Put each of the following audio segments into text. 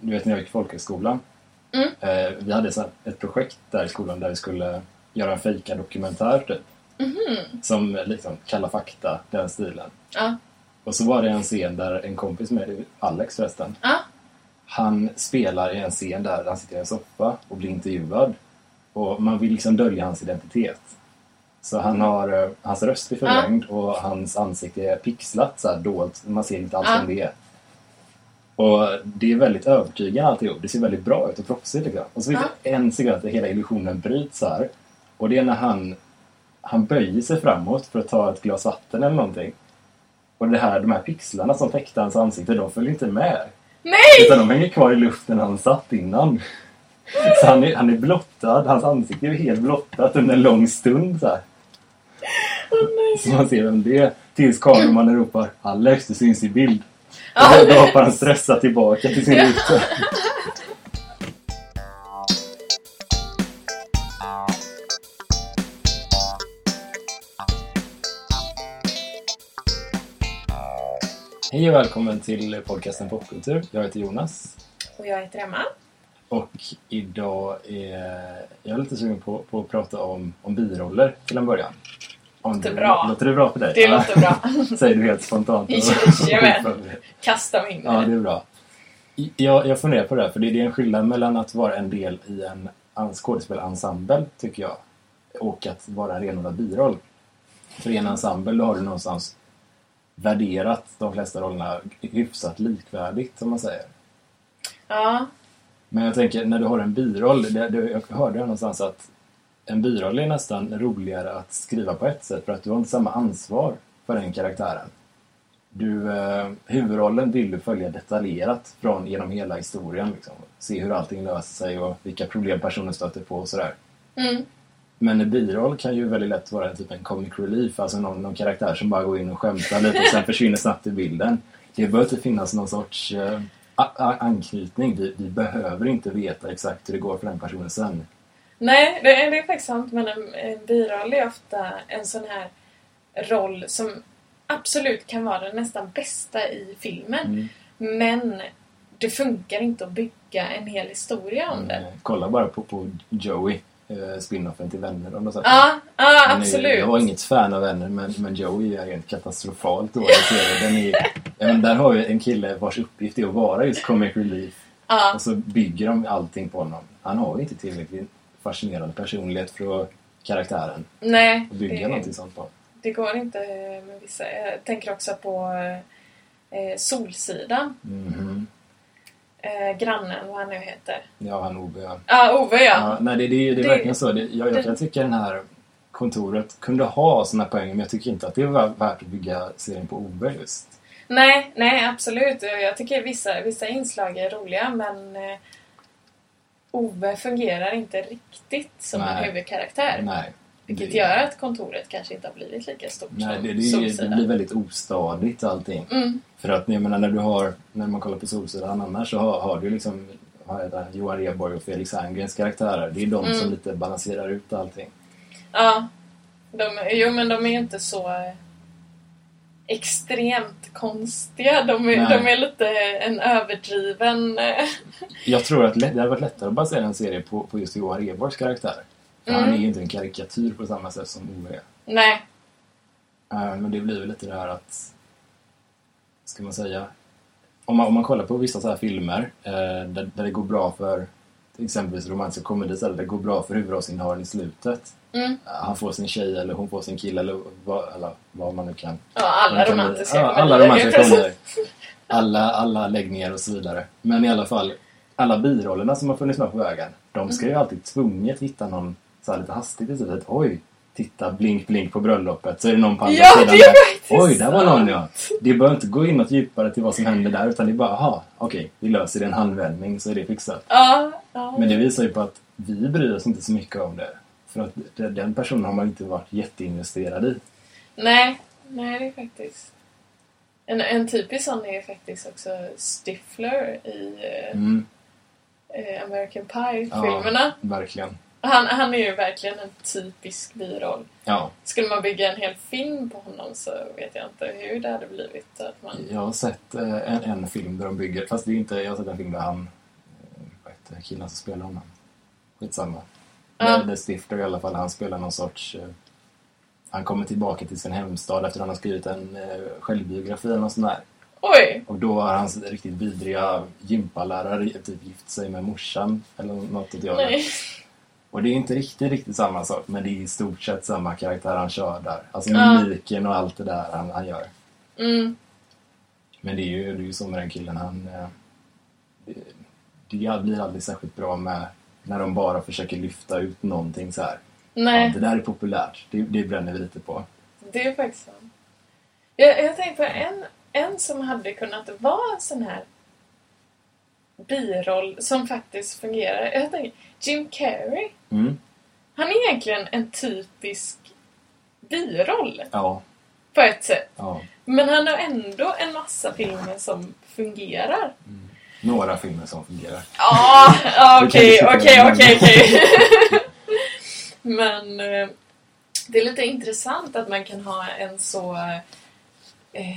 du vet när jag gick folkhögskolan. Mm. Eh, vi hade så ett projekt där i skolan där vi skulle göra en fejka dokumentär typ. Mhm. Som liksom Kalla fakta, den stilen. Ja. Och så var det en scen där en kompis med, Alex förresten, Ja. han spelar i en scen där han sitter i en soffa och blir intervjuad. Och man vill liksom dölja hans identitet. Så han har, eh, hans röst är förvrängd och hans ansikte är pixlat, så här dolt. Man ser inte alls Ja. vem det är. Och det är väldigt övertygande alltihop. Det ser väldigt bra ut och proffsigt liksom. Och så finns det en sekund där hela illusionen bryts här. Och det är när han, han böjer sig framåt för att ta ett glas vatten eller någonting. Och det här, de här pixlarna som täckte hans ansikte, de följer inte med. Nej! Utan de hänger kvar i luften han satt innan. Så han är, han är blottad, hans ansikte är helt blottat under en lång stund så här. Så man ser vem det är. Tills kameramannen ropar Alex, du syns i bild. Och då, hoppar han stressat tillbaka till sin ruta. Hej och välkommen till podcasten Popkultur. Jag heter Jonas. Och jag heter Emma. Och idag är jag lite sugen på, på att prata om, om biroller till en början. Låter det- bra. Låter det bra för dig? Det låter bra. Säger du helt spontant. Jajamän. Kasta mig in Ja, det är bra. Jag, jag funderar på det här, för det är en skillnad mellan att vara en del i en skådespelarensemble, tycker jag, och att vara en renodlad biroll. För i en ensemble har du någonstans värderat de flesta rollerna hyfsat likvärdigt, som man säger. Ja. Men jag tänker, när du har en biroll, det, det, jag hörde någonstans att en biroll är nästan roligare att skriva på ett sätt, för att du har inte samma ansvar för den karaktären. Du, eh, huvudrollen vill du följa detaljerat från genom hela historien. Liksom. Se hur allting löser sig och vilka problem personen stöter på och sådär. Mm. Men en biroll kan ju väldigt lätt vara typ en comic relief, alltså någon, någon karaktär som bara går in och skämtar lite och sen försvinner snabbt ur bilden. Det bör inte finnas någon sorts eh, anknytning. Vi, vi behöver inte veta exakt hur det går för den personen sen. Nej, det är, det är faktiskt sant. Men en, en biroll är ofta en sån här roll som absolut kan vara den nästan bästa i filmen. Mm. Men det funkar inte att bygga en hel historia om den. Eh, kolla bara på, på Joey, eh, spinoffen till Vänner om du den. Ja, ja Den absolut. Jag var inget fan av Vänner, men, men Joey är rent katastrofalt dålig. Den är, där har ju en kille vars uppgift är att vara just comic relief. Ja, Och så bygger de allting på honom. Han har ju inte tillräckligt fascinerande personlighet för att karaktären nej. och bygga det, någonting sånt på. det går inte med vissa. Jag tänker också på eh, Solsidan. Mhm. Eh, grannen, vad han nu heter. Ja, han Ove. Ja. Ja, Ove ja. Ja, nej, det, det, det är verkligen så. Det, jag, jag kan tycka den här kontoret kunde ha såna poäng, men jag tycker inte att det var värt att bygga serien på Ove just. Nej, nej absolut. Jag tycker vissa, vissa inslag är roliga men eh, Ove fungerar inte riktigt som en Nej. huvudkaraktär. Nej. Vilket det, gör att kontoret kanske inte har blivit lika stort Nej, som det, det, det Solsidan. blir väldigt ostadigt allting. Mm, För att jag menar, när du har, när man kollar på Solsidan annars så har, har du liksom han, Johan Rheborg och Felix Herngrens karaktärer. Det är de Mm. som lite balanserar ut allting. ja. De, jo, men de är inte så extremt konstiga. De är, de är lite en överdriven... eh, Jag tror att det hade varit lättare att basera en serie på, på just Johan Rheborgs karaktär. För Mm. han är ju inte en karikatyr på samma sätt som Ove är. Nej. Eh, Men det blir väl lite det här att, ska man säga, om man, om man kollar på vissa så här filmer eh, där, där det går bra för exempelvis romantisk komedi, så där det går bra för huvudrollsinnehavaren i slutet. Mm. Han får sin tjej eller hon får sin kille eller vad, eller vad man nu kan. Ja, alla kan- romantiska ja, komedier, alla romantiska komedier. Alla, alla läggningar och så vidare. Men i alla fall, alla birollerna som har funnits med på vägen, de ska ju alltid tvunget hitta någon så här lite hastigt i slutet. Oj, titta, blink, blink på bröllopet. Så är det någon på andra Ja, sidan. Oj, där var någon ja. Det behöver inte gå in något djupare till vad som händer där, utan det är bara, aha, okej, vi löser det en handvändning så är det fixat. Ja, ja. Men det visar ju på att vi bryr oss inte så mycket om det. För att den personen har man inte varit jätteinvesterad i. Nej, nej det är faktiskt... En, en typisk sån är faktiskt också Stifler i eh, Mm, eh, American Pie-filmerna. verkligen. Han, han är ju verkligen en typisk biroll. Ja, Skulle man bygga en hel film på honom så vet jag inte hur det hade blivit. Att man... jag har sett eh, en, en film där de bygger, fast det är inte, jag har sett en film där han heter killen som spelar honom? Skitsamma. Ja. The Stifter i alla fall, han spelar någon sorts... eh, han kommer tillbaka till sin hemstad efter att han har skrivit en eh, självbiografi eller något sånt där. Oj! Och då har hans riktigt vidriga gympalärare typ gift sig med morsan eller något åt det. Nej. Och det är inte riktigt, riktigt samma sak, men det är i stort sett samma karaktär han kör där. Alltså Ja. mimiken och allt det där han, han gör. Mm. Men det är ju, det är ju så med den killen, han... eh, Det, det blir aldrig särskilt bra med när de bara försöker lyfta ut någonting så här. Ja, Nej, det där är populärt, det, det bränner vi lite på. det är faktiskt sant. Jag, jag tänkte på en, en som hade kunnat vara en sån här biroll som faktiskt fungerar. Jag tänker, Jim Carrey. Mm. Han är egentligen en typisk biroll Ja, på ett sätt. ja. Men han har ändå en massa filmer som fungerar. Några filmer som fungerar. Ja, okej, okej, okej, men- okej. Men eh, det är lite intressant att man kan ha en så eh,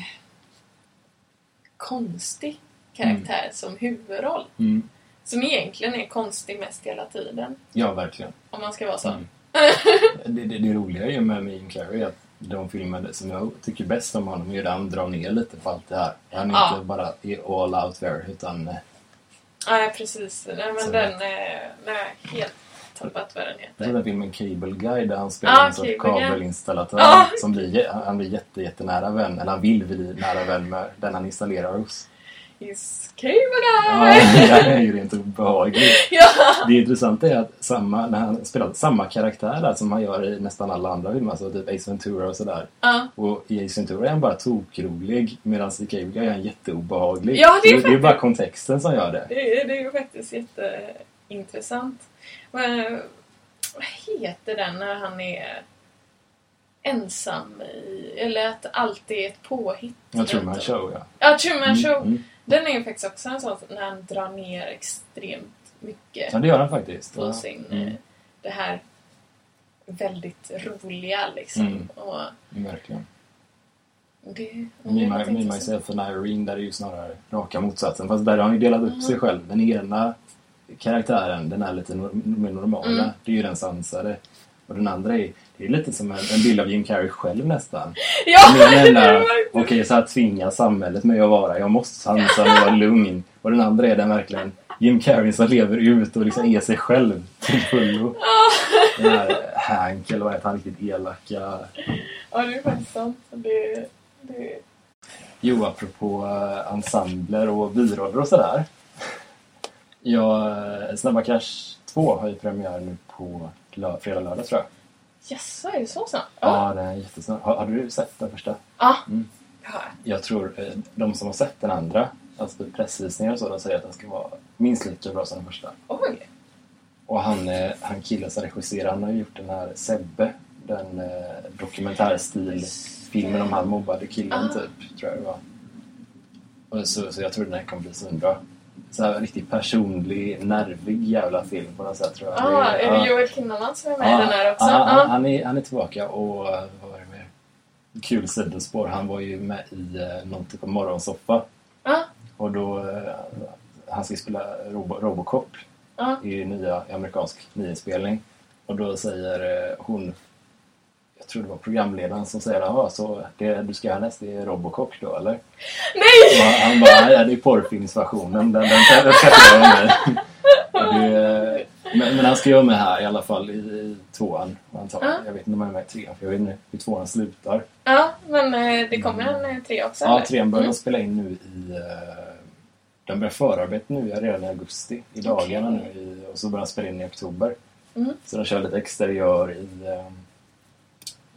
konstig karaktär som huvudroll. Mm. Som egentligen är konstig mest hela tiden. Ja, verkligen. Om man ska vara så. Mm. det, det, det roliga är ju med Jim Carrey att de filmer som jag tycker bäst om honom är där han drar ner lite på allt det här. Han är Ja. inte bara är all out there utan eh, Nej, precis. Nej, men Så- den är nej, helt tappat vad den är heter. den filmen Cable Guy där han spelar Ja, en sorts kabelinstallatör Ja. som blir, han blir jätte, jättenära vän, eller han vill bli nära vän med den han installerar hos. He's cable Ja, guy! det är ju rent obehagligt. Ja! Det intressanta är att samma, när han spelar samma karaktär där som han gör i nästan alla andra filmer, alltså typ Ace Ventura och sådär. ja. Och i Ace Ventura är han bara tokrolig medan i Cable Guy är han jätteobehaglig. Ja, det är det, det är faktiskt- bara kontexten som gör det. Det är, det är ju faktiskt jätteintressant. Men, vad heter den när han är ensam i... Eller att allt är ett påhitt? Jag tror man show, ja. Ja, Truman Mm, Show. mm. Den är ju faktiskt också en sån när han drar ner extremt mycket Ja, det gör han faktiskt. på sin... Mm, eh, Det här väldigt roliga liksom. Mm. Och verkligen. det, Me, myself and Irene, där är ju snarare raka motsatsen. Fast där har han ju delat upp Mhm. sig själv. Den ena karaktären, den är lite mer normala. Mm. Det är ju den sansade. Och den andra är, det är lite som en, en bild av Jim Carrey själv nästan. Ja! Okej så här tvingar samhället mig att vara. Jag måste sansa och vara lugn. Och den andra är den verkligen Jim Carrey som lever ut och liksom är sig själv till fullo. Den här Hank, eller vad heter han, riktigt elaka. Ja, det är faktiskt sant. Det, det, Jo, apropå uh, ensembler och biroller och sådär. Ja, eh, Snabba Cash 2 har ju premiär nu på lö- fredag, lördag tror jag. Jaså, är det så snabbt? Ja, den är jättesnabb. Har, har du sett den första? Ja. Mm. Ja. Jag tror eh, de som har sett den andra, alltså pressvisningar och så, de säger att den ska vara minst lika bra som den första. Oj. Och han, eh, han killen som regisserar, han har ju gjort den här Sebbe, den eh, dokumentärstilfilmen om han mobbade killen Ah. typ, tror jag det var. Och så, så jag tror den här kommer bli svinbra. Så här riktigt personlig, nervig jävla film på något sätt tror jag. Ah, Det är det. Joel Kinnaman som är med i den här också? ja, Ja. han, är, han är tillbaka och eh, vad var det mer? Kul sidospår. Han var ju med i eh, någon typ av morgonsoffa. Ja. Och då, eh, han ska spela Robo, Robocop Ja. i nya amerikansk nyinspelning. Och då säger hon, jag tror det var programledaren som säger Jaha, så det du ska härnäst är Robocop då eller? Nej! Och han, bara, ja det är porrfilmsversionen, den, den, den ska jag med. Det, men, men han ska vara med här i alla fall i, i tvåan. Antagligen. Ja. Jag vet inte om han är med i trean, för jag vet inte hur tvåan slutar. Ja, men eh, det kommer en eh, tre också, Ja, eller? trean börjar Mm. spela in nu i... eh, De börjar förarbete nu redan i augusti, i dagarna nu. I, och så börjar de spela in i oktober. Mm. Så de kör lite exteriör i,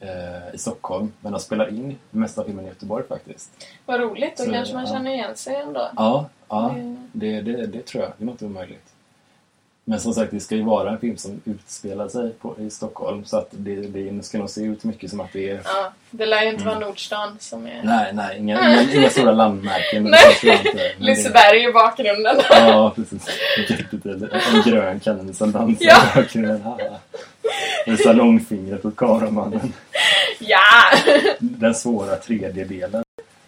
eh, i Stockholm. Men de spelar in det mesta av filmen i Göteborg faktiskt. Vad roligt, då Så, kanske man ja. känner igen sig ändå. Ja, ja Mm. det, det, det tror jag. Det är något omöjligt. Men som sagt, det ska ju vara en film som utspelar sig på, i Stockholm. Så att det, det ska nog se ut mycket som att det är... Ja, det lär ju inte vara Nordstan som är... Mm. Nej, nej, inga, inga, inga stora landmärken. Nej. Men det- Liseberg i bakgrunden. Ja, precis. Jättetydligt. En grön kanin som dansar Ja. i bakgrunden. Med salongfingret åt kameramannen. ja! Den svåra tredjedelen.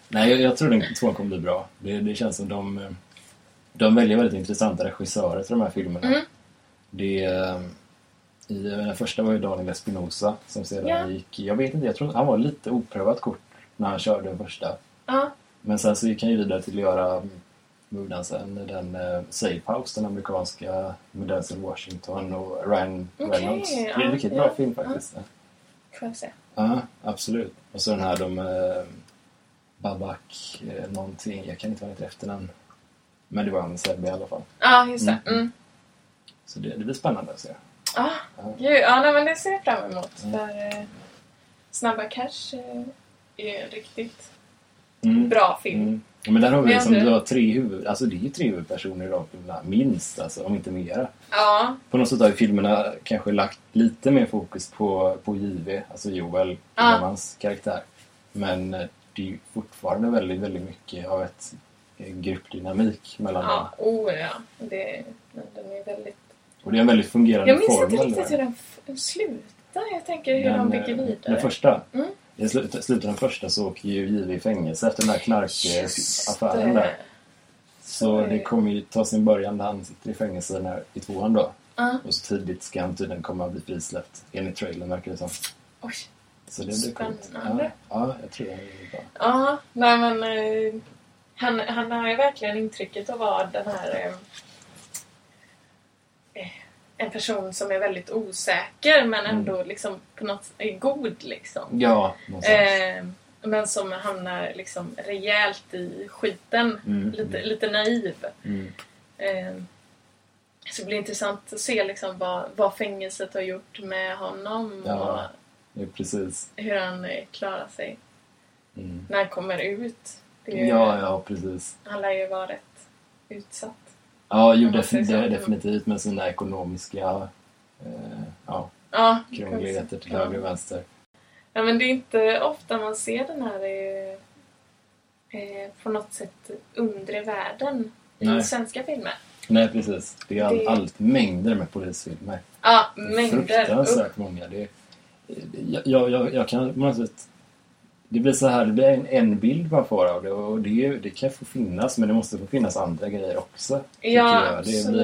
Nej, jag, jag tror den tvåan kommer bli bra. Det, det känns som de... eh, de väljer väldigt intressanta regissörer till de här filmerna. Mm. Det, eh, i, den första var ju Daniel Espinosa som sedan Ja. gick... Jag vet inte, jag tror han var lite oprövat kort när han körde den första. Ja, Men sen så gick han ju vidare till att göra sen? Den uh, Safe House, den amerikanska med Denzel Washington och Ryan Reynolds. det är ja, en riktigt bra ja, film faktiskt. får jag se. Ja, absolut. Och så den här de... Uh, Babak eh, någonting, jag kan inte han heter efternamn. Men det var han Sebbe i alla fall. Ja, just det. Mm. Mm. Så det, det blir spännande att se. Ah, Ja. gud, ja, nej, men det ser jag fram emot. Mm. För eh, Snabba Cash eh, är en riktigt Mm. bra film. Ja, Men där har vi Men liksom, du har tre huvud, alltså det är ju tre huvudpersoner i de filmerna, minst alltså, om inte mera. Ja, På något sätt har ju filmerna kanske lagt lite mer fokus på, på JV, alltså Joel, Ja. hans karaktär. Men eh, det är ju fortfarande väldigt, väldigt mycket av ett eh, gruppdynamik mellan dem. ja, oh ja. Det, den är väldigt... Och det är en väldigt fungerande Jag minns inte formel riktigt där. hur den slutar. Jag tänker hur Den, de bygger eh, vidare. Den första. Mm. I slut- slutet av den första så åker ju JV i fängelse efter den här Just knarkaffären där. Så det kommer ju ta sin början när han sitter i fängelse när, i tvåan då. Ja, Och så tidigt ska han tydligen komma att bli frisläppt. Enligt trailern verkar det som. oj. Så det blir coolt. Ja, ja, jag tror det är bra. Ja, nej men eh, han, han har ju verkligen intrycket av att vara den här eh, eh, en person som är väldigt osäker men Mm. ändå liksom på något är god liksom. Ja. Eh, men som hamnar liksom rejält i skiten. Mm, Lite, mm. lite naiv. Mm. Eh, så det blir intressant att se liksom vad, vad fängelset har gjort med honom Ja. Är precis. och hur han eh, klarar sig Mm. när han kommer ut. Ju, Ja, ja, precis. Han lär ju vara rätt utsatt. Ja, jo, defin- definitivt med sina ekonomiska eh, ja, Ja, krångligheter till höger och vänster. Ja, men det är inte ofta man ser den här eh, eh, på något sätt undre världen i Nej. svenska filmer. Nej, precis. Det är all, Det- allt mängder med polisfilmer. Ja, mängder. Upp. Fruktansvärt många. Det, jag, jag, jag, jag kan på något sätt... Det blir så här, det blir en, en bild man får av det och det, det kan få finnas men det måste få finnas andra grejer också. Ja, jag. Det blir,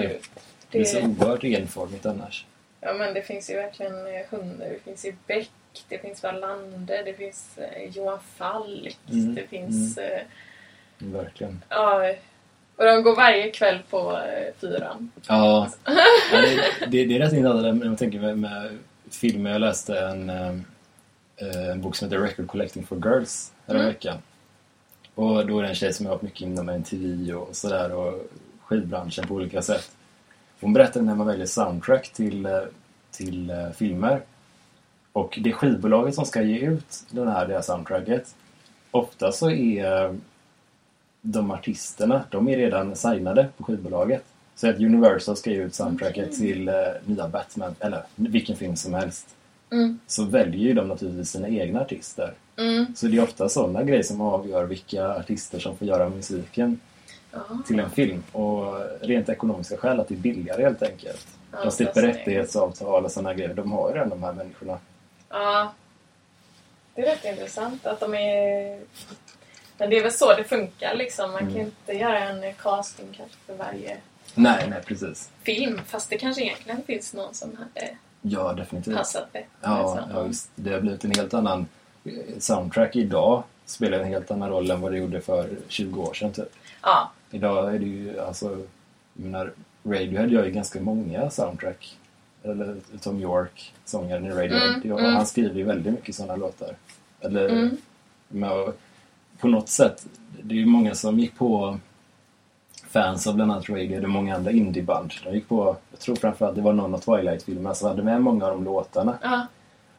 det blir så Det, oerhört enformigt annars. ja, men det finns ju verkligen eh, hundar. Det finns ju Beck, det finns Wallander, det finns eh, Johan Falk, Mm, det finns... Eh, Verkligen. ja, och de går varje kväll på eh, fyran. Ja, ja det, det, det är rätt intressant när man tänker med, med filmer. Jag läste en, eh, en bok som heter Record Collecting for Girls förra Mm. veckan. Och då är det en tjej som har varit mycket inom MTV och sådär och skivbranschen på olika sätt. Hon berättade när man väljer soundtrack till, eh, till eh, filmer. Och det skivbolaget som ska ge ut den här, det här soundtracket. Ofta så är eh, de artisterna, de är redan signade på skivbolaget. Så att Universal ska ge ut soundtracket Okej. till eh, nya Batman, eller vilken film som helst. Mm. Så väljer ju de naturligtvis sina egna artister. Mm. Så det är ofta sådana grejer som avgör vilka artister som får göra musiken Ja. till en film. Och rent ekonomiska skäl att det är billigare helt enkelt. Ja, De slipper rättighetsavtal och sådana grejer. De har ju redan de här människorna. Ja. Det är rätt intressant att de är... Men det är väl så det funkar liksom. Man kan Mm. inte göra en casting kanske för varje Nej, nej precis. film. Fast det kanske egentligen finns någon som hade Ja, definitivt. passat bättre. Ja, ja visst. Det har blivit en helt annan... eh, Soundtrack idag spelar en helt annan roll än vad det gjorde för 20 år sedan typ. ja. Idag är det ju alltså... Jag menar, Radiohead gör ju ganska många soundtrack. Eller Tom York, sångaren i Radiohead. Mm, mm. Han skriver ju väldigt mycket sådana låtar. Eller Mm. med, på något sätt, det är ju många som gick på fans av bland annat Radiohead och många andra indieband. De gick på, jag tror framförallt det var någon av Twilight-filmerna som hade med många av de låtarna. Ja.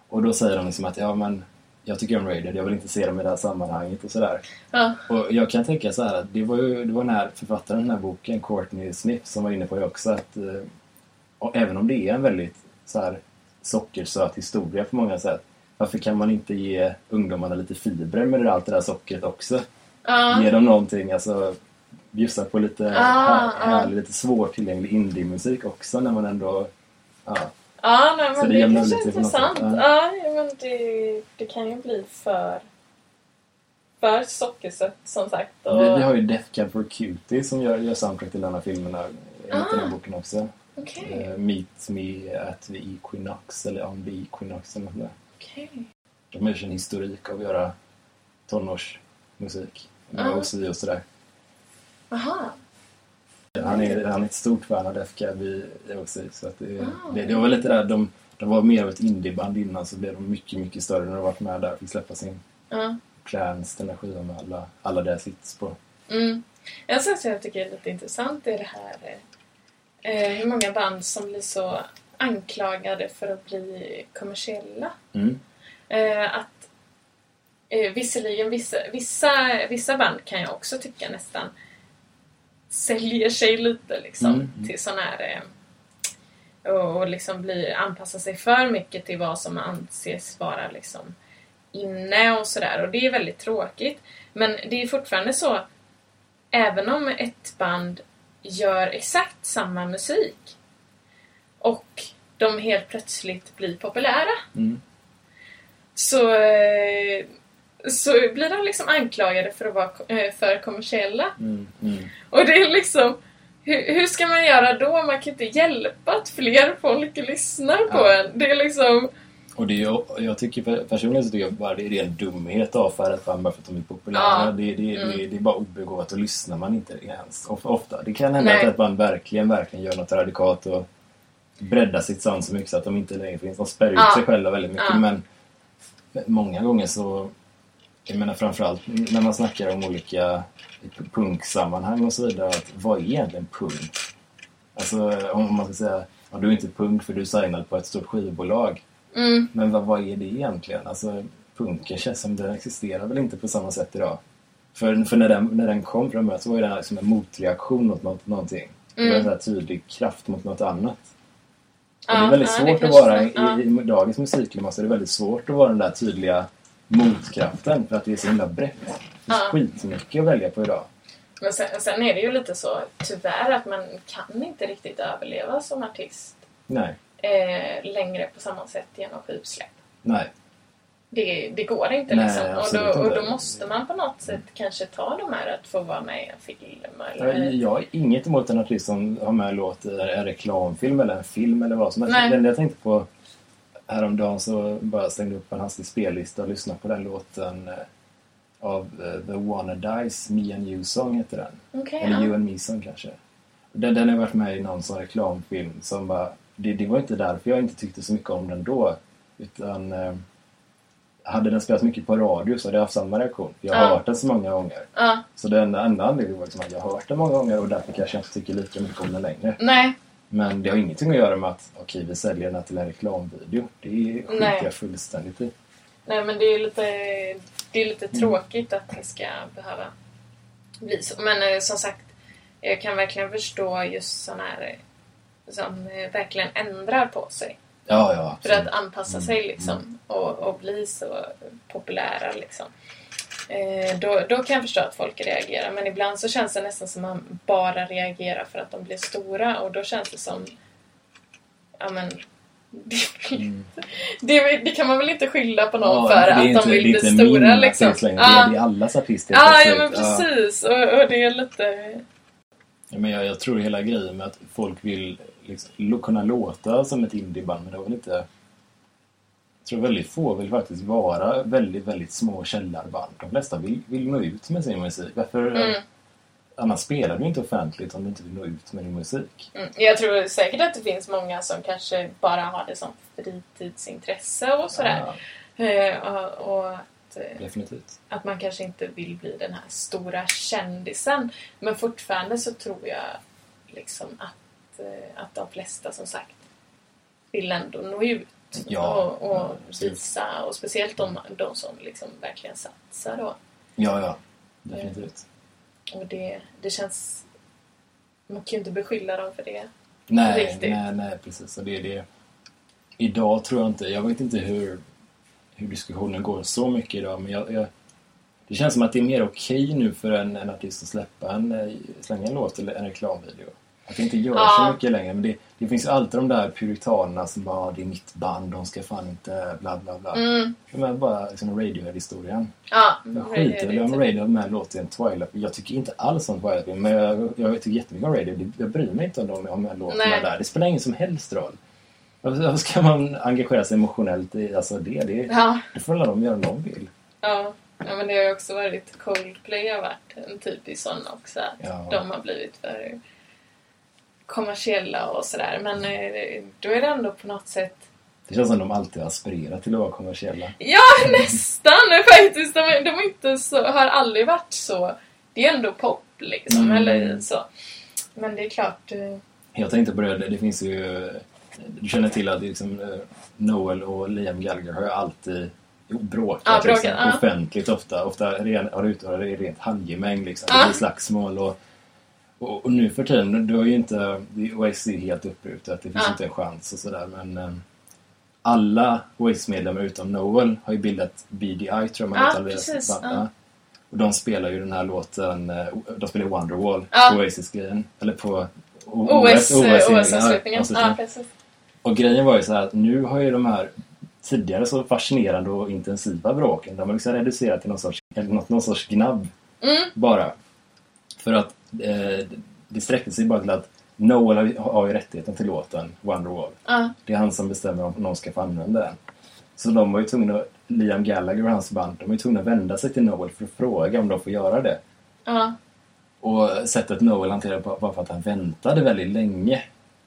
Och då säger de liksom att ja men jag tycker om Radiohead, jag vill inte se dem i det här sammanhanget och sådär. Ja. Och jag kan tänka så här att det var ju det var den här författaren den här boken, Courtney Smith, som var inne på det också att eh, även om det är en väldigt så här sockersöt historia på många sätt varför kan man inte ge ungdomarna lite fibrer med det, allt det där sockret också? Ja. Ge dem någonting, alltså bjussa på lite Ah, här, ah. härlig, lite svårtillgänglig indie-musik också när man ändå... Ja, Ja, nej, Så men det det, kanske är intressant. Ja, men det, det kan ju bli för för sockersött som sagt. Och... Vi, vi har ju Death Cab for Cutie som gör, gör soundtrack till alla filmerna. Enligt den här Ah. boken också. Okej, Eh, Meet Me at the Equinox eller On the Equinox eller något där. okej. De ju sin historik av att göra tonårsmusik. Med Ah. OC och sådär. Aha. Han är, han är ett stort fan av Death Cab i, OC. Så att det, Ah. det, det var väl lite där, de, de var mer av ett indieband innan så blev de mycket, mycket större när de varit med där. Fick släppa sin Ja. Clans, den där skivan med alla, alla deras hits på. Mm. En sak som jag tycker är lite intressant är det här eh, hur många band som blir så anklagade för att bli kommersiella. Mm. Eh, att eh, visserligen vissa, vissa, vissa band kan jag också tycka nästan säljer sig lite liksom Mm, mm. till sån här eh, och, och liksom blir, anpassar sig för mycket till vad som anses vara liksom inne och sådär och det är väldigt tråkigt. Men det är fortfarande så även om ett band gör exakt samma musik och de helt plötsligt blir populära Mm. så, eh, så blir de liksom anklagade för att vara eh, för kommersiella. Mm. Mm. Och det är liksom... Hur, hur ska man göra då? Man kan inte hjälpa att fler folk lyssnar på Ja. en. Det är liksom... Och det är, jag tycker personligen så tycker jag bara det är ren dumhet av för ett band bara för att de är populära. Ja. Det, det, Mm. det, det är bara obegåvat och lyssnar man inte ens. Of- Ofta. Det kan hända Nej. att ett band verkligen, verkligen gör något radikalt och breddar sitt sound så mycket så att de inte längre finns. De spärrar ut Ja. sig själva väldigt mycket. Men många gånger så, jag menar framförallt när man snackar om olika punksammanhang och så vidare. Att vad är egentligen punk? Alltså om man ska säga, ja, du är inte punk för du är signad på ett stort skivbolag. Mm, Men vad, vad är det egentligen? Alltså, punken känns som den existerar väl inte på samma sätt idag. För, för när, den, när den kom början så var den som en motreaktion mot något, någonting. Det var en Mm. sån här tydlig kraft mot något annat. Ja, och det är väldigt ja, svårt att vara, i, i, i dagens musikklimat så är det väldigt svårt att vara den där tydliga motkraften för att det är så himla brett. Det finns Ja. skitmycket att välja på idag. Men sen, sen är det ju lite så, tyvärr, att man kan inte riktigt överleva som artist eh, längre på samma sätt genom skivsläpp. nej. Det, det går inte Nej, liksom. Och då, och då måste man på något sätt kanske ta de här att få vara med i en film. Eller, jag har inget emot en artist som har med en låt i en reklamfilm eller en film eller vad som helst. Det enda jag tänkte på häromdagen så bara slängde upp en hastig spellista och lyssnade på den låten eh, av eh, The Wanna Dies, Me and You Song heter den. Okej, Eller ja. You and Me Song kanske. Den, den har varit med i någon sån reklamfilm som bara... Det, det var inte därför jag inte tyckte så mycket om den då. Utan... Eh, hade den spelats mycket på radio så hade jag haft samma reaktion. Jag har Ja. hört den så många gånger. ja. Så den enda anledningen var liksom att jag har hört den många gånger och därför kanske jag inte tycker lika mycket om den längre. Nej, Men det har ingenting att göra med att okej, vi säljer den till en reklamvideo. Det skiter jag fullständigt i. nej men det är lite, det är lite Mm. tråkigt att det ska behöva bli så. Men eh, som sagt, jag kan verkligen förstå just sådana här eh, som eh, verkligen ändrar på sig. Ja, ja, För att absolut. anpassa Mm, sig liksom och, och bli så populära liksom. Eh, då, då kan jag förstå att folk reagerar men ibland så känns det nästan som att man bara reagerar för att de blir stora och då känns det som ja men det, Mm. det, det kan man väl inte skylla på någon Ja, för det är att inte- de vill det är bli stora min liksom. artist längre. Ja, Det är allas artister. ja, ja men precis och, och det är lite... Ja, men jag, jag tror hela grejen med att folk vill liksom, kunna låta som ett indieband, men det var väl inte... Jag tror väldigt få vill faktiskt vara väldigt, väldigt små källarband. De flesta vill, vill nå ut med sin musik. Varför, Mm. Annars spelar du inte offentligt om du inte vill nå ut med din musik. Mm. Jag tror säkert att det finns många som kanske bara har det som fritidsintresse och sådär. Ja, Eh, och, och att, eh, definitivt. att man kanske inte vill bli den här stora kändisen. Men fortfarande så tror jag liksom att, eh, att de flesta som sagt vill ändå nå ut. Ja, och, och ja, visa. Och speciellt de, de som liksom verkligen satsar då. Ja, ja. Definitivt. Och det, det känns... Man kan ju inte beskylla dem för det. Nej, Riktigt. nej, nej, precis. Och det är det. Idag tror jag inte, jag vet inte hur, hur diskussionen går så mycket idag, men jag, jag, det känns som att det är mer okej nu för en, en artist att släppa en, eh, slänga en låt eller en reklamvideo. Att det inte gör Ja. så mycket längre, men det, det finns alltid de där puritanerna som bara det är mitt band, de ska fan inte bla bla bla. Mm. De är bara liksom Radiohead-historien. Ja, Jag skiter väl om Radiohead med låter i en Twilight. Jag tycker inte alls om Twilight men jag, jag tycker jättemycket om Radiohead. Jag bryr mig inte om de låter Nej. där. Det spelar ingen som helst roll. Varför ska man engagera sig emotionellt i alltså det? Det, Ja, det får alla de göra om de vill. ja. ja, men det har ju också varit Coldplay har varit en typisk sån också. Att Ja. de har blivit för kommersiella och sådär. Men eh, då är det ändå på något sätt Det känns som de alltid har aspirerat till att vara kommersiella. Ja, nästan faktiskt. De, är- de är inte så, har aldrig varit så. Det är ändå pop liksom, Mm. eller så. Men det är klart... eh, Jag tänkte på det, det finns ju... Du känner till att liksom, eh, Noel och Liam Gallagher har ju alltid bråkat, Ja, bråkat, liksom, ja. offentligt ofta. Ofta ren, har det uttalat det i rent handgemäng liksom. Ja. Det blir slagsmål och, och, och nu för tiden, du har ju inte... Är helt uppbrutet, det finns Ja. inte en chans och sådär men... eh, alla Oasis-medlemmar utom Noel har ju bildat BDI tror jag man Ja, precis, band, ja. Och de spelar ju den här låten, eh, de spelar Wonderwall Ja. på Oasis-grejen. Eller på O- OS, OS OS-avslutningen. ja, precis. och grejen var ju så här att nu har ju de här tidigare så fascinerande och intensiva bråken, de har liksom reducerat till någon sorts, någon, någon sorts gnabb Mm. bara. För att eh, det sträckte sig bara till att Noel har, ju- rättigheten till låten Wonderwall. Ja, Det är han som bestämmer om någon ska få använda den. Så de var ju tvungna, Liam Gallagher och hans band, de var ju tvungna att vända sig till Noel för att fråga om de får göra det. ja, Och sättet Noel hanterade på var för att han väntade väldigt länge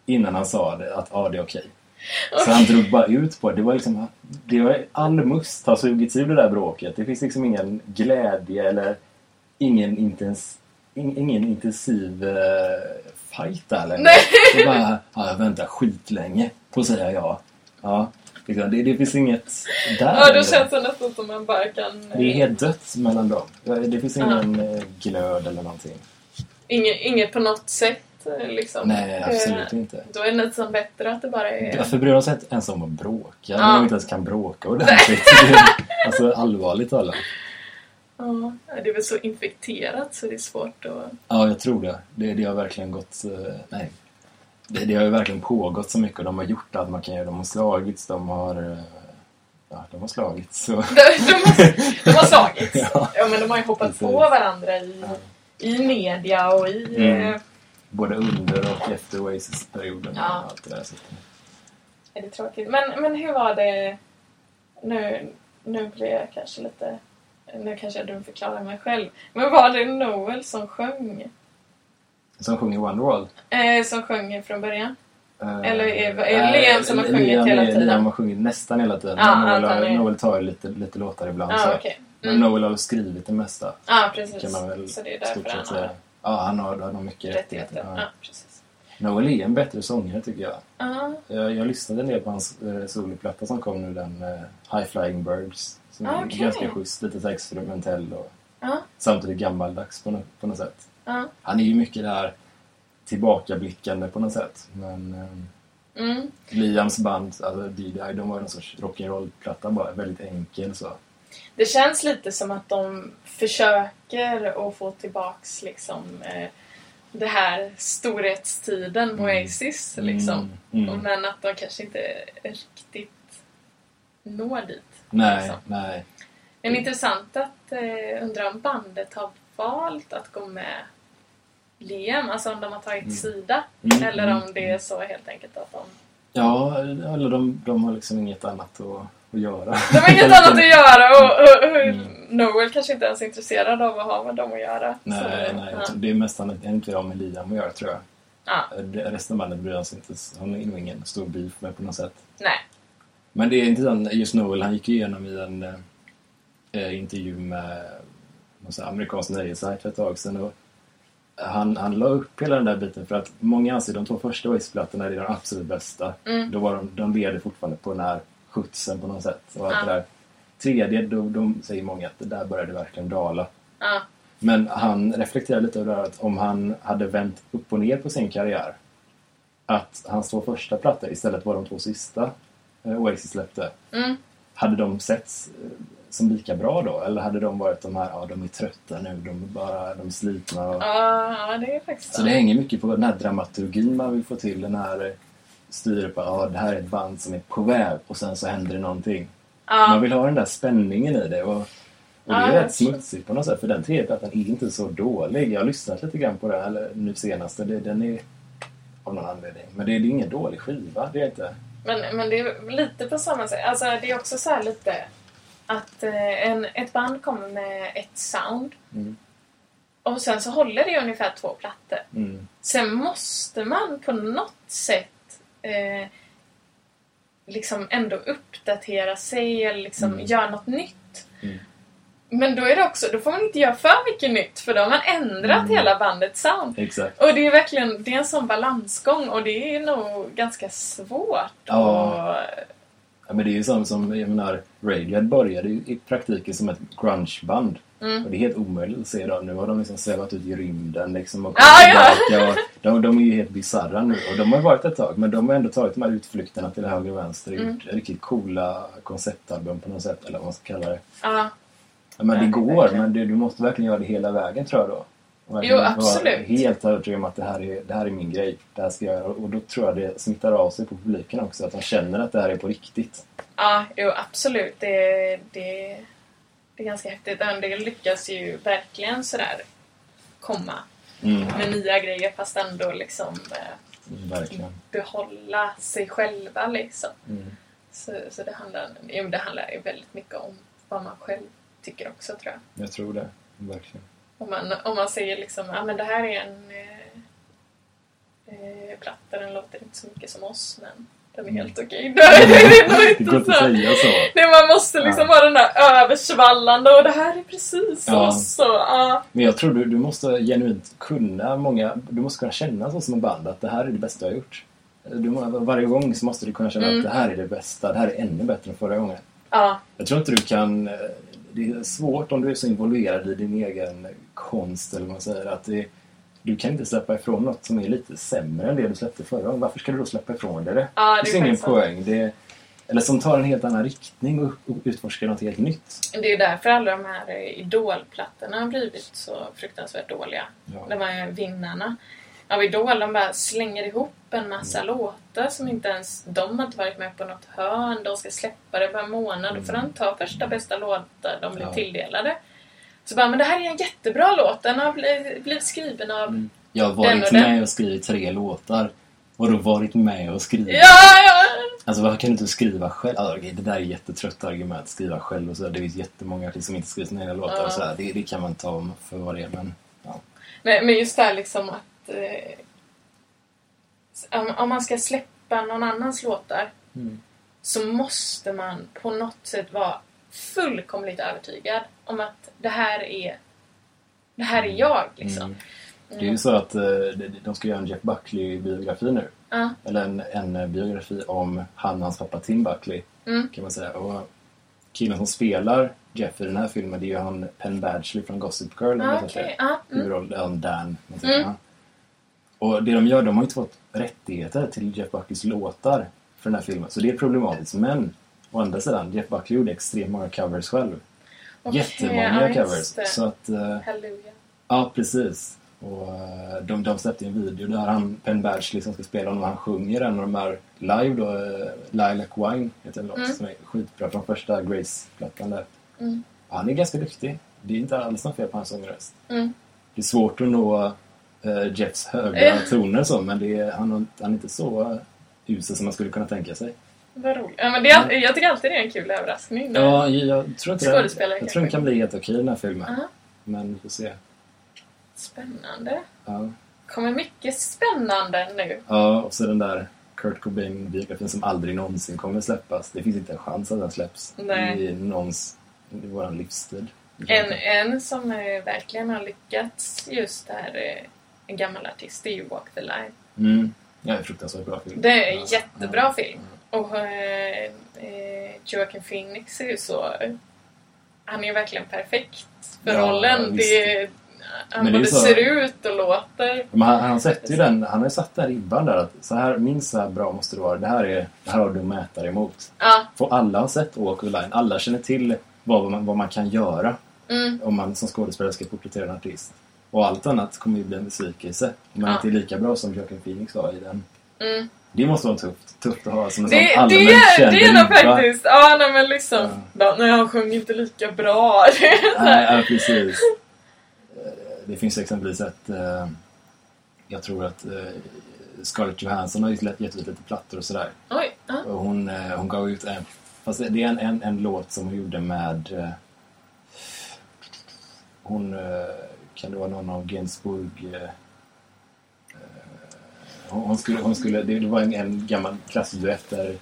innan han sa det, att ja, det är okej. Så han drog bara ut på det. Det var liksom, det var all must har sugits ur det där bråket. Det finns liksom ingen glädje eller ingen, intens, in, ingen intensiv uh, fight där längre. Nej. Det bara, ja, jag väntar skitlänge på att säga ja. Ja, liksom, det, det finns inget där ja då känns det nästan som man bara kan... Det är helt dött mellan dem. Det finns ingen eh, glöd eller någonting. Inget, inget på något sätt eh, liksom. Nej, absolut Eh, inte. Då är det nästan bättre att det bara är... Varför bryr de sig ens om att bråka? Ja. När de inte ens kan bråka ordentligt. Alltså allvarligt talat. Ja, det är väl så infekterat så det är svårt att... Ja, jag tror det. Det, det har verkligen gått... eh, Nej. Det, det har ju verkligen pågått så mycket och de har gjort allt man kan göra. De har slagits, de har... eh, Ja, de har slagits. Så. De, de, har, de har slagits. Ja. Ja, men de har ju hoppat Precis. på varandra i, i media och i... Mm. eh, Både under och efter Oasis-perioden. Ja. och Allt det där. Så. Är det tråkigt? Men, men hur var det... Nu, nu blir jag kanske lite... Nu kanske jag dumförklarar mig själv. Men var det Noel som sjöng? Som sjunger Wonderwall. Eh, som sjöng från början? Eh, Eller är- är det nej, Liam som har sjungit Liam hela tiden? Liam har sjungit nästan hela tiden. Men Noel, har- är- Noel tar lite, lite låtar ibland. Ja, så. ah, okej. Men Mm. Noel har skrivit det mesta. Ja, precis. Kan man väl så det är därför han har Ja, han har, har mycket rättigheter. Ja. Ja, precis. Noel är en bättre sångare tycker jag. Ja, Jag, jag lyssnade en del på hans eh, soloplatta som kom nu, den eh, High Flying Birds. Som är ganska schysst, lite så här experimentell och ja, samtidigt gammaldags på, något- på något sätt. ja. Han är ju mycket där tillbakablickande på något sätt. Men eh, Mm. Liams band, alltså DDI, de var någon sorts rock'n'roll-platta bara, väldigt enkel så. Det känns lite som att de försöker att få tillbaks liksom eh, det här storhetstiden Mm. Oasis liksom. Mm, mm. Men att de kanske inte riktigt når dit. Nej, liksom. nej. Men intressant att eh, undra om bandet har valt att gå med Liam, alltså om de har tagit Mm. sida. Mm, Eller mm, om det är så helt enkelt att de... Ja, eller de, de har liksom inget annat att, att göra. De har inget annat att göra och, och, och Mm. Noel kanske inte ens är intresserad av att ha med dem att göra. Nej, Så, nej. ja. jag Det är mest han inte har med Liam att göra tror jag. Ja, Resten av bandet bryr han sig inte. Han har nog ingen stor beef med på något sätt. nej. Men det är intressant, just Noel, han gick igenom i en eh, intervju med någon amerikansk nöjessajt för ett tag sedan. Och han, han la upp hela den där biten för att många anser de två första Oasis-plattorna är de absolut bästa. Mm. Då var de, de leder fortfarande på den här skjutsen på något sätt. Och Ja. det där. Tredje, då, då säger många att det där började verkligen dala. Ja, Men han reflekterar lite över det att om han hade vänt upp och ner på sin karriär att hans två första plattor istället var de två sista eh, Oasis släppte. mm. Hade de setts eh, som lika bra då? Eller hade de varit de här, ja de är trötta nu, de är bara, de är slitna. Och... ja, ja det är faktiskt Så det hänger mycket på den här dramaturgin man vill få till, den här eh, styr på ah, det här är ett band som är på väg och sen så händer det någonting. Ja. Man vill ha den där spänningen i det. Och, och det är Ja, rätt smutsigt på något sätt för den tredje plattan är inte så dålig. Jag har lyssnat lite grann på den nu senaste. Det, den är av någon anledning. Men det, det är ingen dålig skiva. Det är inte. Men, men det är lite på samma sätt. Alltså det är också så här lite att eh, en, ett band kommer med ett sound Mm. och sen så håller det ungefär två plattor. Mm. Sen måste man på något sätt eh, liksom ändå uppdatera sig eller liksom Mm. göra något nytt. Men då är det också, då får man inte göra för mycket nytt för då har man ändrat Mm. hela bandets sound. Exakt. Och det är verkligen det är en sån balansgång och det är nog ganska svårt. Ja. att- Ja, men det är ju som, som jag menar, Radiohead började ju i praktiken som ett grungeband. Mm. Och det är helt omöjligt att se idag. Nu har de liksom svävat ut i rymden liksom och Ja, kommit ja. tillbaka. Och de, de är ju helt bisarra nu. Och de har varit ett tag. Men de har ändå tagit de här utflykterna till höger och vänster. och Mm. Gjort riktigt coola konceptalbum på något sätt. Eller vad man ska kalla det. Ja, Ja, men det går. verkligen. Men du, du måste verkligen göra det hela vägen tror jag då. Jo, vara absolut. Helt övertygad om att det här, är, det här är min grej. Det här ska jag göra. Och då tror jag det smittar av sig på publiken också. Att de känner att det här är på riktigt. ja jo, absolut. Det, det, det är ganska häftigt. En del lyckas ju verkligen sådär komma Mm. med nya grejer fast ändå liksom eh, Verkligen. behålla sig själva liksom. Mm. Så, så det handlar, jo, det handlar ju väldigt mycket om vad man själv tycker också tror jag. Jag tror det. Verkligen. Om man, om man säger liksom, ja men det här är en eh, eh, platta, den låter inte så mycket som oss men den är helt okej. Då är det går inte att säga så. Nej, man måste liksom Ja. vara den där översvallande och det här är precis Ja. oss. Och, ja. Men jag tror du, du måste genuint kunna många... Du måste kunna känna så som en band att det här är det bästa jag har gjort. Du, varje gång så måste du kunna känna Mm. att det här är det bästa. Det här är ännu bättre än förra gången. ja. Jag tror inte du kan... Det är svårt om du är så involverad i din egen konst eller vad man säger. Att det, du kan inte släppa ifrån något som är lite sämre än det du släppte förra gången. Varför ska du då släppa ifrån dig det? Ja, det finns ingen poäng. Det, eller som tar en helt annan riktning och, utforskar något helt nytt. Det är därför alla de här idolplattorna har blivit så fruktansvärt dåliga. Ja. De här vinnarna av Idol, de bara slänger ihop en massa Mm. låtar som inte ens de har inte varit med på något hörn. De ska släppa det på en månad. Då får de ta första bästa låtar de blir Mm. Ja. tilldelade. Så bara, men det här är en jättebra låt. Den har blivit, skriven av... Mm. Jag har Den varit och den. med och skrivit tre låtar. Och då varit med och skrivit? Ja, ja! Alltså varför kan du inte skriva själv? Alltså, okej, det där är ett jättetrött argument, skriva själv och så. Det finns jättemånga artister som inte skriver sina egna låtar Ja. och så. Det, det kan man ta för vad det är, men ja. Men, men just det här liksom att... Eh, om, om man ska släppa någon annans låtar Mm. så måste man på något sätt vara fullkomligt övertygad om att det här är det här är jag liksom. Mm. Det är ju så att eh, de- ska göra en Jeff Buckley-biografi nu. Ja. Eller en, en biografi om han och hans pappa Tim Buckley, Mm. kan man säga. Och killen som spelar Jeff i den här filmen, det är ju han Penn Badgley från Gossip Girl. sett okej. det. Ja, mm. huvudroll, ja, Dan. man säger. Mm. Och det de gör, de har inte fått rättigheter till Jeff Buckleys låtar för den här filmen. Så det är problematiskt. Men å andra sidan, Jeff Buckley gjorde extremt många covers själv. Okej, Jättemånga ja, covers. Så att, Halleluja. ja precis. Och eh, de, de släppte en video där han, Penn Badgley som ska spela honom, han sjunger en av de här live då, eh, Lilac Wine heter en låt Mm. som är skitbra från första Grace-plattan där. Mm. Han är ganska duktig. Det är inte alls något fel på hans sångröst. Mm. Det är svårt att nå Jeffs höga Eh. toner så, men det är, han, han är inte så uh, usel som man skulle kunna tänka sig. Vad roligt. Ja, men det är, jag tycker alltid det är en kul överraskning. Ja, jag tror inte det. Skådespelare Jag tror den kan bli helt okej den här filmen. Aha. Men vi får se. Spännande. Ja. kommer mycket spännande nu. ja, och så den där Kurt Cobain-biografin som aldrig någonsin kommer släppas. Det finns inte en chans att den släpps Nej. i någons, i våran livstid. En, en som eh, verkligen har lyckats just där, eh, en gammal artist, det är ju Walk the Line. Mm. Ja, en fruktansvärt bra film. Det är en jättebra Ja. film. Och eh, eh, Joaquin Phoenix är ju så... Han är ju verkligen perfekt för Ja, rollen. Det är, han Men det är både så- ser ut och låter. Men han, han, sätter ju den, han har ju satt den ribban där att så här, minst så här bra måste det vara. Det här, är, det här har du att mäta dig emot. Ja, För alla har sett Walk the Line. Alla känner till vad man, vad man kan göra mm, om man som skådespelare ska porträttera en artist. Och allt annat kommer ju bli en besvikelse. Om man Ja. inte är lika bra som Joaquin Phoenix var i den Mm. Det måste vara tufft. Tufft att ha som en Det, sån det, allmänt är, känd det är ribba. faktiskt, ja nej men liksom, Ja. nej han sjöng inte lika bra. Nej, ja, precis. Eh, Det finns exempelvis ett... eh, Jag tror att eh, Scarlett Johansson har gett ut lite plattor och sådär. Oj, ja. Och hon, hon gav ut en... Fast det är en, en, en låt som hon gjorde med... Hon... eh, Kan det vara någon av Gainsbourg... eh, eh, Hon skulle... Hon skulle det, var en, en gammal klassisk duett där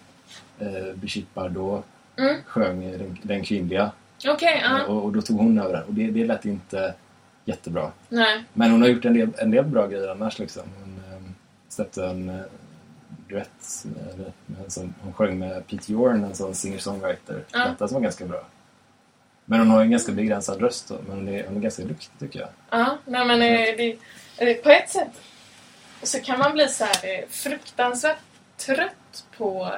eh, Brigitte Bardot Mm. sjöng den, den kvinnliga. Okej, ja. Och, och då tog hon över den. Och det, det lät inte jättebra. Nej. Men hon har gjort en del, en del bra grejer annars liksom. Hon eh, släppte en eh, duett med, med sån, hon sjöng med Pete Yorn, en sån singer-songwriter. Ja. Detta som var ganska bra. Men hon har ju en ganska begränsad röst då, men hon är, hon är ganska duktig tycker jag. Ja, nej men eh, det, eh, på ett sätt så kan man bli så här eh, fruktansvärt trött på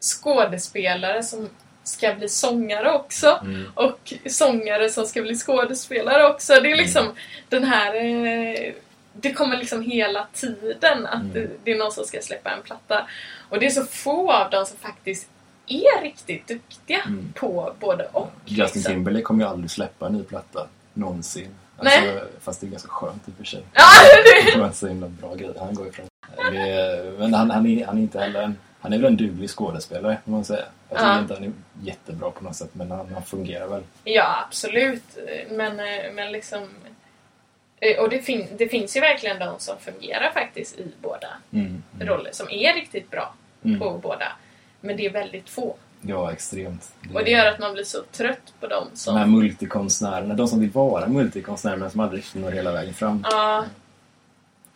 skådespelare som ska bli sångare också. Och sångare som ska bli skådespelare också. Det är liksom den här... Det kommer liksom hela tiden att Mm. det, det är någon som ska släppa en platta. Och det är så få av dem som faktiskt är riktigt duktiga Mm. på både och. Justin liksom. Timberlake kommer ju aldrig släppa en ny platta. Någonsin. Alltså, fast det är ganska skönt i och för sig. Ja, det, var inte så himla bra grej han går ifrån. Är, men han, han, är, han är inte heller en... Han är väl en duglig skådespelare, får man säga. Jag tycker Ja. inte han är jättebra på något sätt, men han, han fungerar väl. Ja, absolut. Men, eh, men liksom... eh, Och det, fin det finns ju verkligen de som fungerar faktiskt i båda Mm. roller, som är riktigt bra Mm. på båda. Men det är väldigt få. Ja, extremt. Och det gör att man blir så trött på dem De här som... multikonstnärerna, de som vill vara multikonstnärer men som aldrig når hela vägen fram. Ja,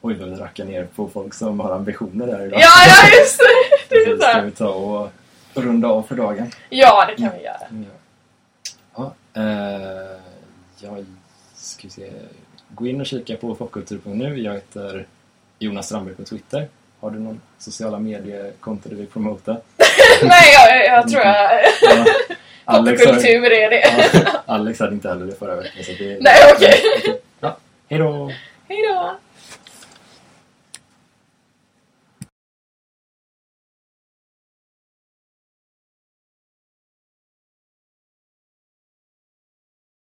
Oj, vi rackar ner på folk som har ambitioner där idag. ja, ja just det! det är Så så ska vi ta och runda av för dagen. Ja, det kan vi göra. Ja, eh, jag ska se. Gå in och kika på popkultur.nu. Jag heter Jonas Strandberg på Twitter. Har du någon sociala mediekonto du vill promota? Nej, jag, jag tror jag... Ja, Alex, Popkultur är det. ja, Alex hade inte heller det förra veckan. Så det, Nej, okej. Ja, hej då!